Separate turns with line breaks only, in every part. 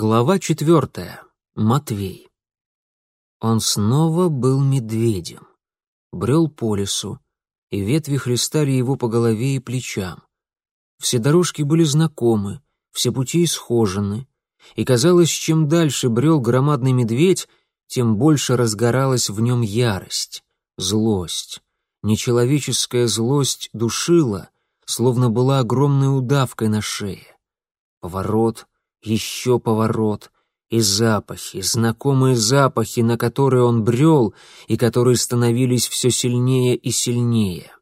Глава четвертая. Матвей. Он снова был медведем. Брел по лесу, и ветви хлестали его по голове и плечам. Все дорожки были знакомы, все пути исхожены, и казалось, чем дальше брел громадный медведь, тем больше разгоралась в нем ярость, злость. Нечеловеческая злость душила, словно была огромной удавкой на шее. Поворот, еще поворот, и запахи, знакомые запахи, на которые он брел и которые становились все сильнее и сильнее.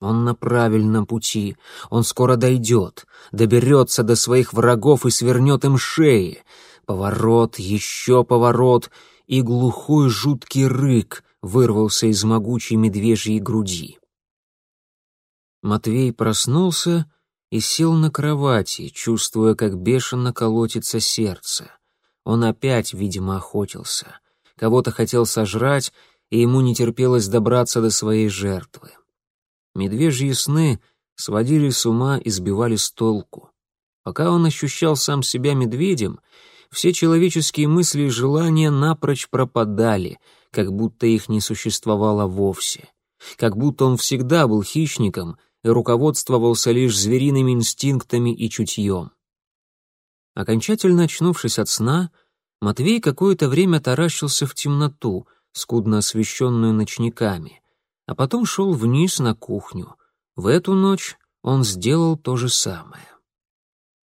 Он на правильном пути, он скоро дойдет, доберется до своих врагов и свернет им шеи. Поворот, еще поворот, и глухой жуткий рык вырвался из могучей медвежьей груди. Матвей проснулся и сел на кровати, чувствуя, как бешено колотится сердце. Он опять, видимо, охотился. Кого-то хотел сожрать, и ему не терпелось добраться до своей жертвы. Медвежьи сны сводили с ума и сбивали с толку. Пока он ощущал сам себя медведем, все человеческие мысли и желания напрочь пропадали, как будто их не существовало вовсе. Как будто он всегда был хищником — и руководствовался лишь звериными инстинктами и чутьем. Окончательно очнувшись от сна, Матвей какое-то время таращился в темноту, скудно освещенную ночниками, а потом шел вниз на кухню. В эту ночь он сделал то же самое.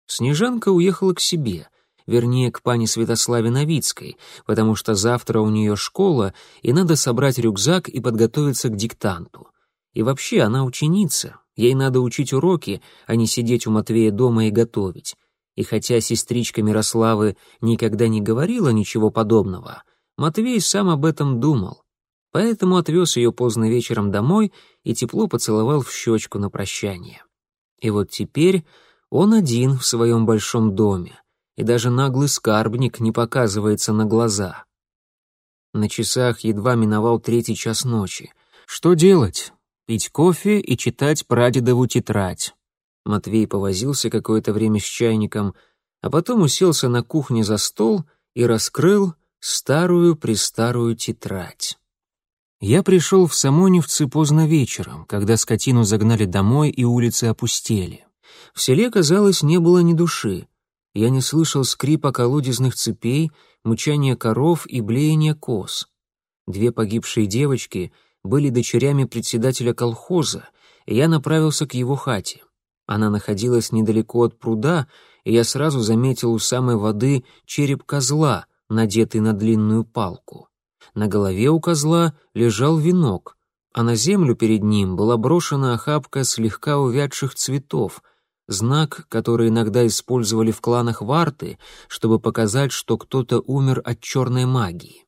Снежанка уехала к себе, вернее, к пане Святославе Новицкой, потому что завтра у нее школа, и надо собрать рюкзак и подготовиться к диктанту. И вообще она ученица, Ей надо учить уроки, а не сидеть у Матвея дома и готовить. И хотя сестричка Мирославы никогда не говорила ничего подобного, Матвей сам об этом думал. Поэтому отвез ее поздно вечером домой и тепло поцеловал в щечку на прощание. И вот теперь он один в своем большом доме, и даже наглый скарбник не показывается на глаза. На часах едва миновал третий час ночи. Что делать? Пить кофе и читать прадедову тетрадь. Матвей повозился какое-то время с чайником, а потом уселся на кухне за стол и раскрыл старую-престарую тетрадь. Я пришел в Самоневцы поздно вечером, когда скотину загнали домой и улицы опустели. В селе, казалось, не было ни души. Я не слышал скрипа колодезных цепей, мучания коров и блеяния коз. Две погибшие девочки — были дочерями председателя колхоза, и я направился к его хате. Она находилась недалеко от пруда, и я сразу заметил у самой воды череп козла, надетый на длинную палку. На голове у козла лежал венок, а на землю перед ним была брошена охапка слегка увядших цветов, знак, который иногда использовали в кланах Варты, чтобы показать, что кто-то умер от черной магии.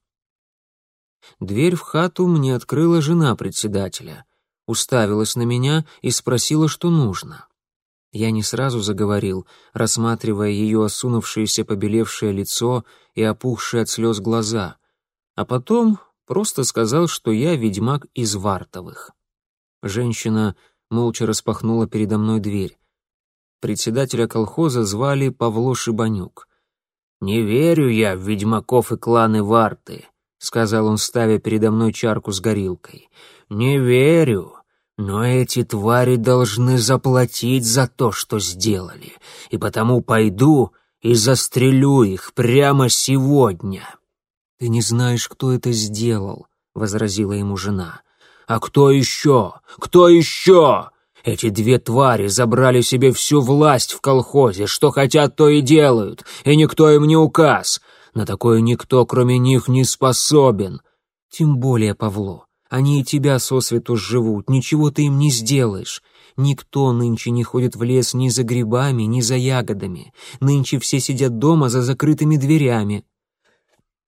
Дверь в хату мне открыла жена председателя, уставилась на меня и спросила, что нужно. Я не сразу заговорил, рассматривая ее осунувшееся побелевшее лицо и опухшие от слез глаза, а потом просто сказал, что я ведьмак из Вартовых. Женщина молча распахнула передо мной дверь. Председателя колхоза звали Павло Шибанюк. «Не верю я в ведьмаков и кланы Варты. — сказал он, ставя передо мной чарку с горилкой. «Не верю, но эти твари должны заплатить за то, что сделали, и потому пойду и застрелю их прямо сегодня». «Ты не знаешь, кто это сделал», — возразила ему жена. «А кто еще? Кто еще?» Эти две твари забрали себе всю власть в колхозе, что хотят, то и делают, и никто им не указ. На такое никто, кроме них, не способен. Тем более, Павло, они и тебя сосвету живут, ничего ты им не сделаешь. Никто нынче не ходит в лес ни за грибами, ни за ягодами. Нынче все сидят дома за закрытыми дверями.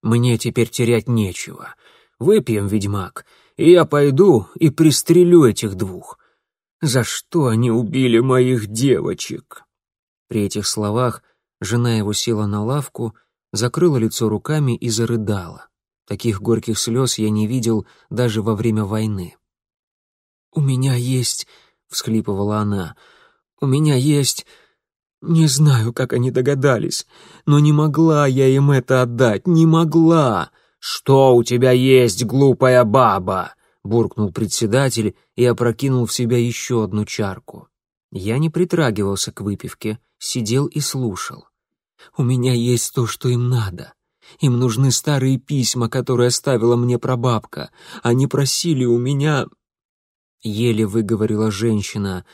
Мне теперь терять нечего. Выпьем, ведьмак, и я пойду и пристрелю этих двух. За что они убили моих девочек?» При этих словах жена его села на лавку закрыла лицо руками и зарыдала. Таких горьких слез я не видел даже во время войны. «У меня есть...» — всхлипывала она. «У меня есть... Не знаю, как они догадались, но не могла я им это отдать, не могла. Что у тебя есть, глупая баба? буркнул председатель и опрокинул в себя еще одну чарку. Я не притрагивался к выпивке, сидел и слушал. У меня есть то, что им надо. Им нужны старые письма, которые оставила мне прабабка. Они просили у меня...» Еле выговорила женщина.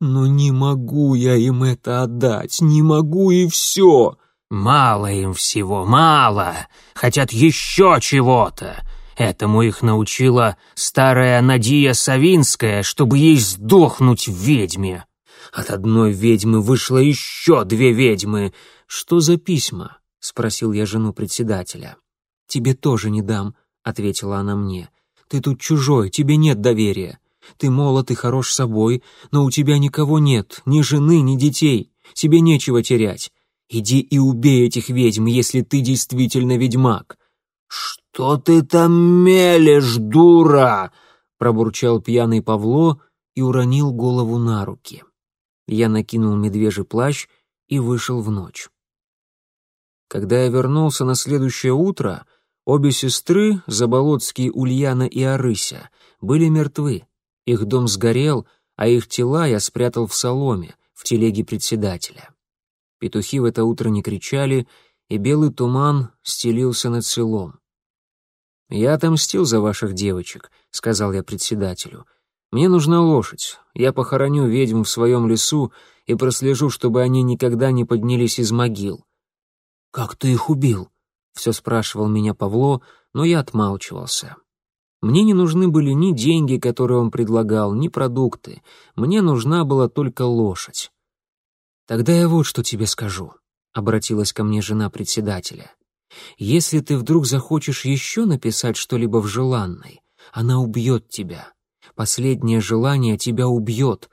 «Но не могу я им это отдать, не могу и все!»
«Мало им всего, мало! Хотят еще чего-то!» Этому их научила старая Надия Савинская, чтобы ей сдохнуть в ведьме.
От одной ведьмы вышло еще две ведьмы. Что за письма? — спросил я жену председателя. «Тебе тоже не дам», — ответила она мне. «Ты тут чужой, тебе нет доверия. Ты молод и хорош собой, но у тебя никого нет, ни жены, ни детей. Тебе нечего терять. Иди и убей этих ведьм, если ты действительно ведьмак».
«Что ты там мелешь, дура?» — пробурчал пьяный Павло и уронил голову на руки.
Я накинул медвежий плащ и вышел в ночь. Когда я вернулся на следующее утро, обе сестры, Заболоцкие Ульяна и Арыся, были мертвы. Их дом сгорел, а их тела я спрятал в соломе, в телеге председателя. Петухи в это утро не кричали, и белый туман стелился над селом. «Я отомстил за ваших девочек», — сказал я председателю. «Мне нужна лошадь. Я похороню ведьм в своем лесу и прослежу, чтобы они никогда не поднялись из могил.
«Как ты их убил?»
— все спрашивал меня Павло, но я отмалчивался. Мне не нужны были ни деньги, которые он предлагал, ни продукты. Мне нужна была только лошадь. «Тогда я вот что тебе скажу», — обратилась ко мне жена председателя. «Если ты вдруг захочешь еще написать что-либо в желанной, она убьет тебя. Последнее желание тебя убьет.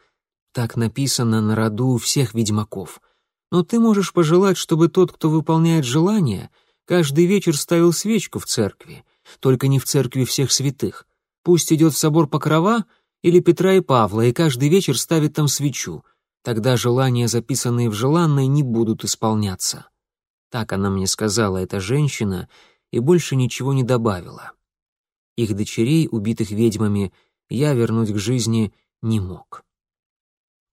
Так написано на роду всех ведьмаков. Но ты можешь пожелать, чтобы тот, кто выполняет желание, каждый вечер ставил свечку в церкви, только не в церкви всех святых. Пусть идет в собор Покрова или Петра и Павла, и каждый вечер ставит там свечу. Тогда желания, записанные в желанной, не будут исполняться. Так она мне сказала, эта женщина, и больше ничего не добавила. Их дочерей, убитых ведьмами, я вернуть к жизни не мог.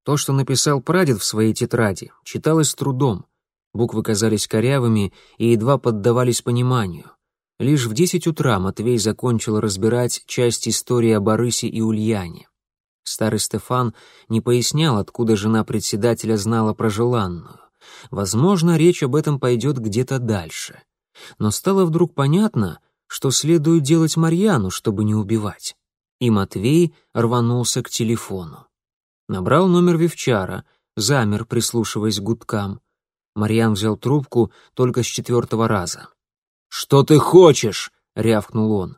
То, что написал прадед в своей тетради, читалось трудом. Буквы казались корявыми и едва поддавались пониманию. Лишь в десять утра Матвей закончил разбирать часть истории о Борысе и Ульяне. Старый Стефан не пояснял, откуда жена председателя знала про желанную. Возможно, речь об этом пойдет где-то дальше. Но стало вдруг понятно, что следует делать Марьяну, чтобы не убивать. И Матвей рванулся к телефону. Набрал номер Вивчара, замер, прислушиваясь к гудкам. Марьян взял трубку только с четвертого раза.
«Что ты хочешь?» — рявкнул он.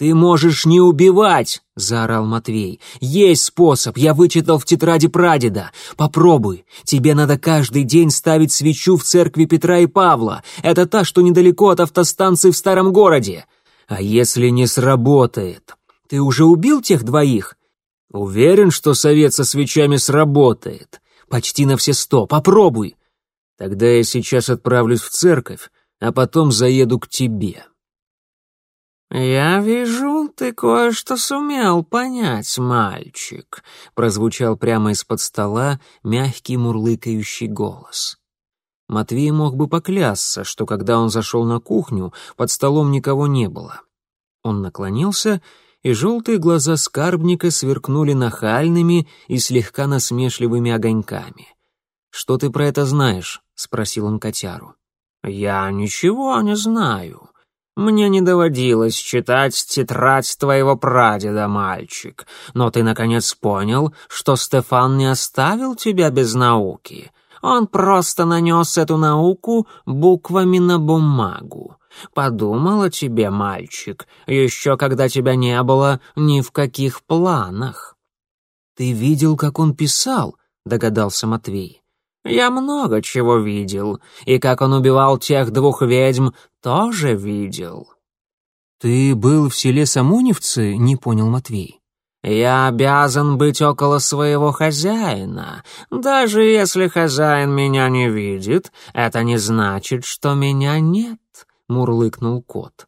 «Ты можешь не убивать!» — заорал Матвей. «Есть способ, я вычитал в тетради прадеда. Попробуй. Тебе надо каждый день ставить свечу в церкви Петра и Павла. Это та, что недалеко от автостанции в старом городе. А если не сработает? Ты уже убил тех двоих? Уверен, что совет со свечами сработает. Почти на все сто. Попробуй. Тогда я сейчас отправлюсь в церковь, а потом заеду к тебе.
«Я вижу, ты кое-что сумел понять, мальчик», — прозвучал прямо из-под стола мягкий мурлыкающий голос.
Матвей мог бы поклясться, что когда он зашел на кухню, под столом никого не было. Он наклонился и желтые глаза скарбника сверкнули нахальными и слегка насмешливыми огоньками. «Что ты про это знаешь?» — спросил он котяру.
«Я ничего не знаю. Мне не доводилось читать тетрадь твоего прадеда, мальчик. Но ты, наконец, понял, что Стефан не оставил тебя без науки. Он просто нанес эту науку буквами на бумагу. Подумал о тебе, мальчик, еще когда тебя не было ни в каких планах».
«Ты видел, как он писал?» — догадался Матвей.
«Я много чего видел, и как он убивал тех двух ведьм, тоже видел».
«Ты был в селе Самуневцы?» — не понял Матвей.
Я обязан быть около своего хозяина. Даже если хозяин меня не видит, это не значит, что меня нет», — мурлыкнул кот.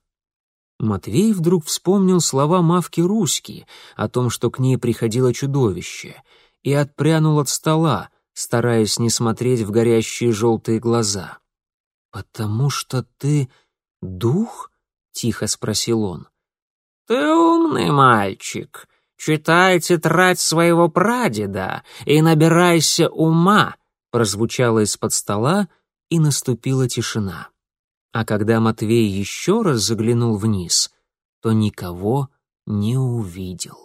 Матвей вдруг вспомнил слова Мавки Руськи о том, что к ней приходило чудовище, и отпрянул от стола, стараясь не смотреть в горящие желтые глаза. «Потому что ты дух?» — тихо спросил он.
«Ты умный мальчик. Читай тетрадь своего прадеда и набирайся ума», — прозвучало из-под стола, и наступила тишина.
А когда Матвей еще раз заглянул вниз, то никого не увидел.